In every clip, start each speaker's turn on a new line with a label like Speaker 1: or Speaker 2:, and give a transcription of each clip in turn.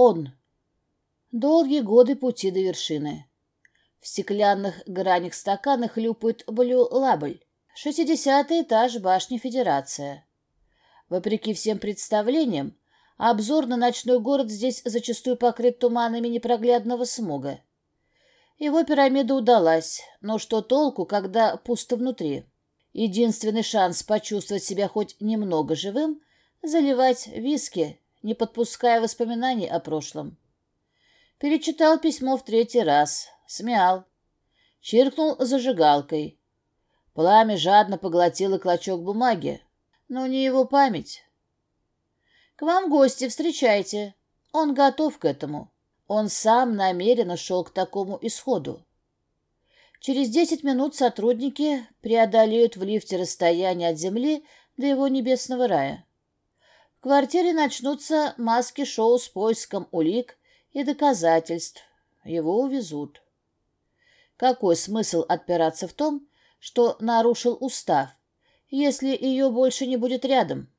Speaker 1: Он. Долгие годы пути до вершины. В стеклянных гранях стакана хлюпает блю-лабль. Шестидесятый этаж башни Федерация. Вопреки всем представлениям, обзор на ночной город здесь зачастую покрыт туманами непроглядного смога. Его пирамида удалась, но что толку, когда пусто внутри? Единственный шанс почувствовать себя хоть немного живым — заливать виски, не подпуская воспоминаний о прошлом. Перечитал письмо в третий раз, смял, чиркнул зажигалкой. Пламя жадно поглотило клочок бумаги, но не его память. «К вам гости, встречайте. Он готов к этому. Он сам намеренно шел к такому исходу. Через десять минут сотрудники преодолеют в лифте расстояние от земли до его небесного рая. В квартире начнутся маски-шоу с поиском улик и доказательств. Его увезут. Какой смысл отпираться в том, что нарушил устав, если ее больше не будет рядом?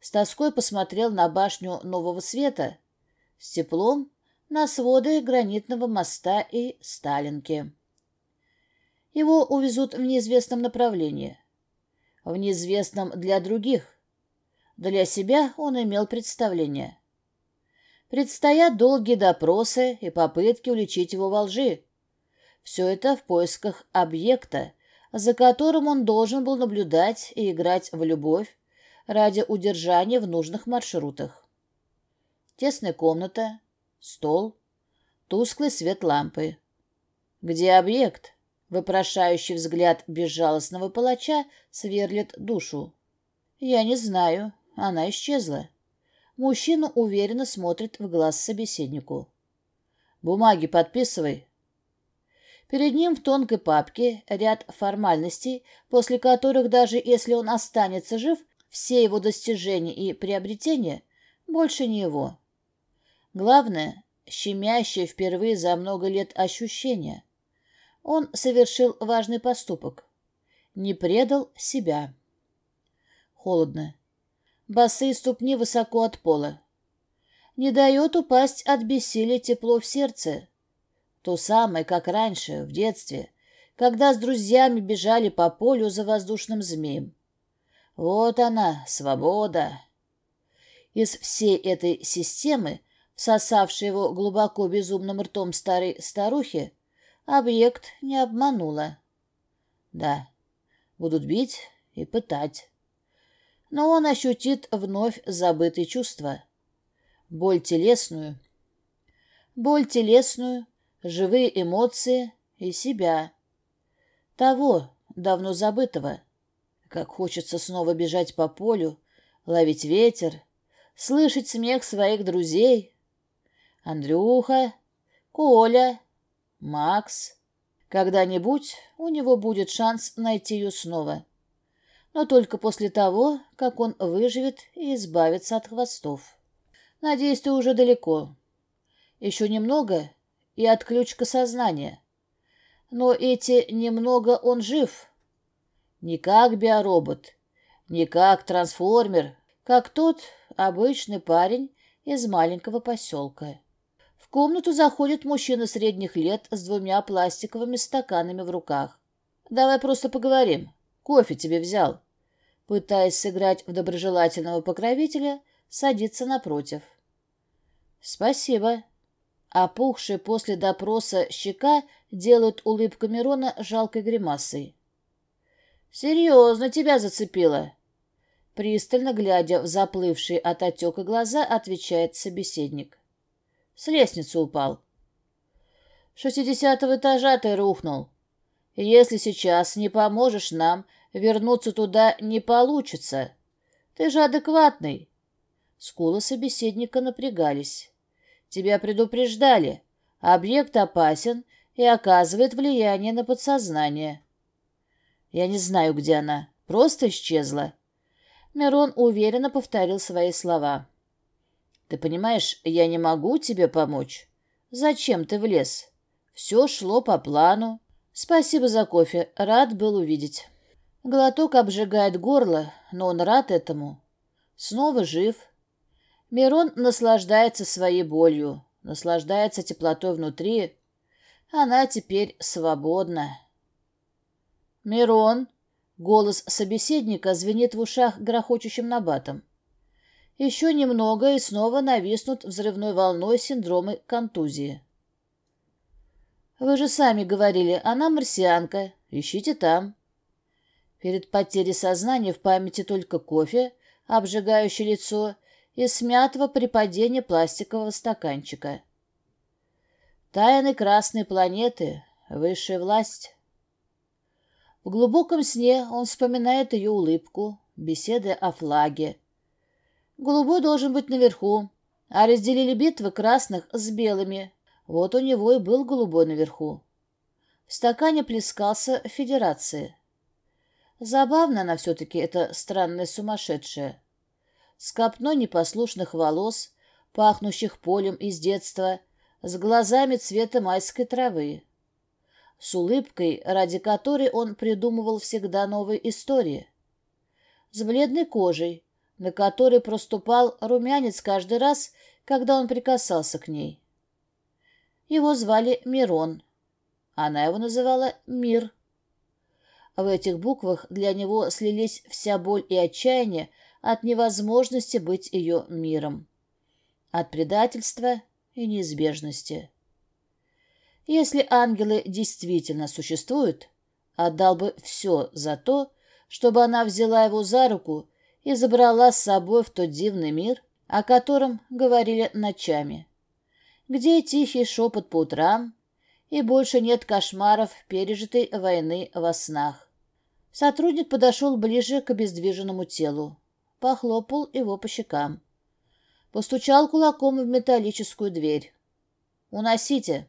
Speaker 1: С тоской посмотрел на башню Нового Света, с теплом на своды гранитного моста и Сталинки. Его увезут в неизвестном направлении. В неизвестном для других – для себя он имел представление. Предстоят долгие допросы и попытки уличить его во лжи. Все это в поисках объекта, за которым он должен был наблюдать и играть в любовь ради удержания в нужных маршрутах. Тесная комната, стол, тусклый свет лампы. Где объект? Вопрошающий взгляд безжалостного палача сверлит душу. Я не знаю, она исчезла. Мужчина уверенно смотрит в глаз собеседнику. «Бумаги подписывай». Перед ним в тонкой папке ряд формальностей, после которых даже если он останется жив, все его достижения и приобретения больше не его. Главное — щемящее впервые за много лет ощущение. Он совершил важный поступок. Не предал себя. Холодно босые ступни высоко от пола. Не дает упасть от бессилия тепло в сердце. То самое, как раньше, в детстве, когда с друзьями бежали по полю за воздушным змеем. Вот она, свобода. Из всей этой системы, всосавшей его глубоко безумным ртом старой старухи, объект не обманула. Да, будут бить и пытать но он ощутит вновь забытые чувства. Боль телесную, боль телесную, живые эмоции и себя. Того, давно забытого. Как хочется снова бежать по полю, ловить ветер, слышать смех своих друзей. Андрюха, Коля, Макс. Когда-нибудь у него будет шанс найти ее снова но только после того, как он выживет и избавится от хвостов. Надеюсь, ты уже далеко. Еще немного и отключка сознания. Но эти немного он жив. Не как биоробот, не как трансформер, как тот обычный парень из маленького поселка. В комнату заходит мужчина средних лет с двумя пластиковыми стаканами в руках. «Давай просто поговорим», Кофе тебе взял. Пытаясь сыграть в доброжелательного покровителя, садится напротив. Спасибо. Опухшая после допроса щека делает улыбку Мирона жалкой гримасой. «Серьезно тебя зацепило?» Пристально глядя в заплывшие от отека глаза, отвечает собеседник. С лестницы упал. «Шестидесятого этажа ты рухнул. Если сейчас не поможешь нам, вернуться туда не получится. Ты же адекватный. Скулы собеседника напрягались. Тебя предупреждали. Объект опасен и оказывает влияние на подсознание. Я не знаю, где она. Просто исчезла. Мирон уверенно повторил свои слова. Ты понимаешь, я не могу тебе помочь. Зачем ты влез? Все шло по плану. Спасибо за кофе. Рад был увидеть. Глоток обжигает горло, но он рад этому. Снова жив. Мирон наслаждается своей болью, наслаждается теплотой внутри. Она теперь свободна. «Мирон!» — голос собеседника звенит в ушах грохочущим набатом. Еще немного, и снова нависнут взрывной волной синдромы контузии. «Вы же сами говорили, она марсианка. Ищите там». Перед потерей сознания в памяти только кофе, обжигающий лицо, и смятого при падении пластикового стаканчика. Тайны красной планеты, высшая власть. В глубоком сне он вспоминает ее улыбку, беседы о флаге. Голубой должен быть наверху, а разделили битвы красных с белыми. Вот у него и был голубой наверху. В стакане плескался Федерации. Забавно она все-таки, эта странная сумасшедшая. С копной непослушных волос, пахнущих полем из детства, с глазами цвета майской травы. С улыбкой, ради которой он придумывал всегда новые истории. С бледной кожей, на которой проступал румянец каждый раз, когда он прикасался к ней. Его звали Мирон. Она его называла Мир. В этих буквах для него слились вся боль и отчаяние от невозможности быть ее миром, от предательства и неизбежности. Если ангелы действительно существуют, отдал бы все за то, чтобы она взяла его за руку и забрала с собой в тот дивный мир, о котором говорили ночами, где тихий шепот по утрам, и больше нет кошмаров пережитой войны во снах. Сотрудник подошел ближе к обездвиженному телу, похлопал его по щекам. Постучал кулаком в металлическую дверь. «Уносите!»